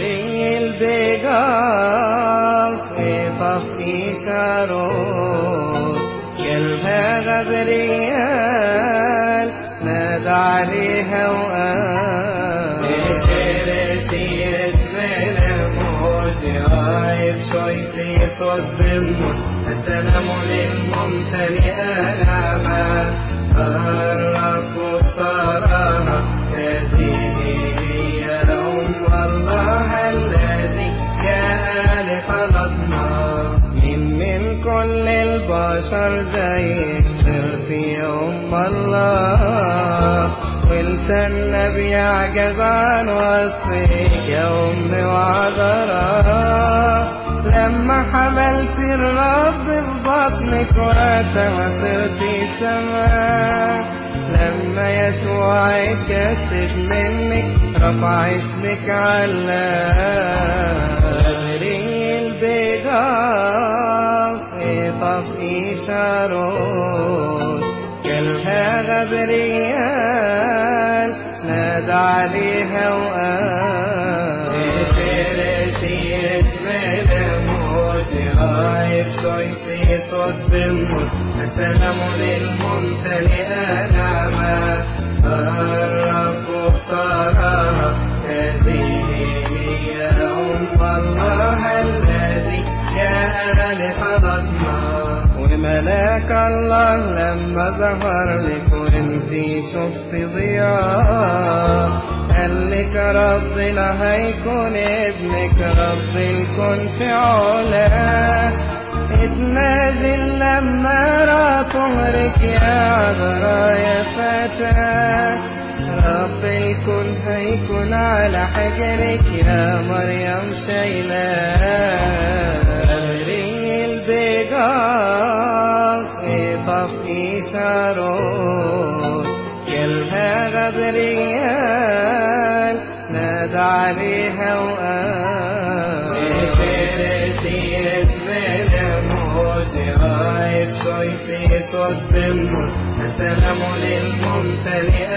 جبريل بقال في طفي سارون قلبها غبريال نادى عليها وقال سيرتي من الموت غايب شويتي صد الموت السلام للممتلئ الأعمى الرب تراها هذه زيك صرتي أم الله ولساننا بيعجز عن وصفك يا أم وعذراء لما حملت الرب في بطنك وقتها صرتي سماء لما يسوع اتجسد منك رفع اسمك جبريل بقال في طفي شارون قالها غبريال نادى عليها وقال. سيرتي من الموت غايب شويتي صد الموت السلام للممتلئ وملاك الله لما ظهر لك وانتي شفت ضياء قال لك ربنا هيكون ابنك رب الكون في علاه اتنازل لما را طهرك يا عذراء يا فتاة رب الكون هيكون على حجرك يا مريم شايلاه غبريال نادى عليها وقال. الموت غايب شويتي صد الموت السلام للممتلئ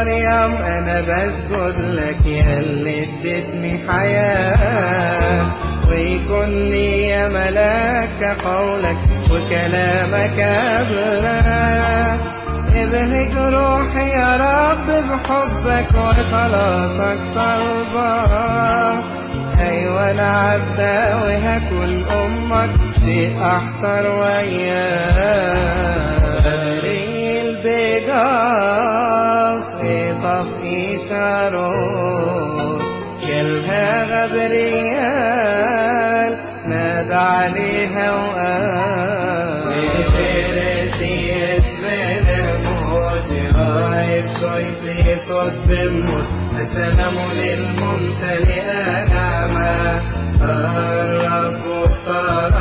مريم أنا بسجد لك يا اللي اديتني حياة. ويكون لي يا ملاك قولك وكلامك أبلغ ابهج روحي يا رب بحبك وخلاصك طلبا أيوه أنا عبدة وهكون أمك شيء احسن وياك. البنوت شالها غبريال نادى عليها وقال شايفي صوت بموت. السلام للممتلئة آه، نعمة الرب الطرق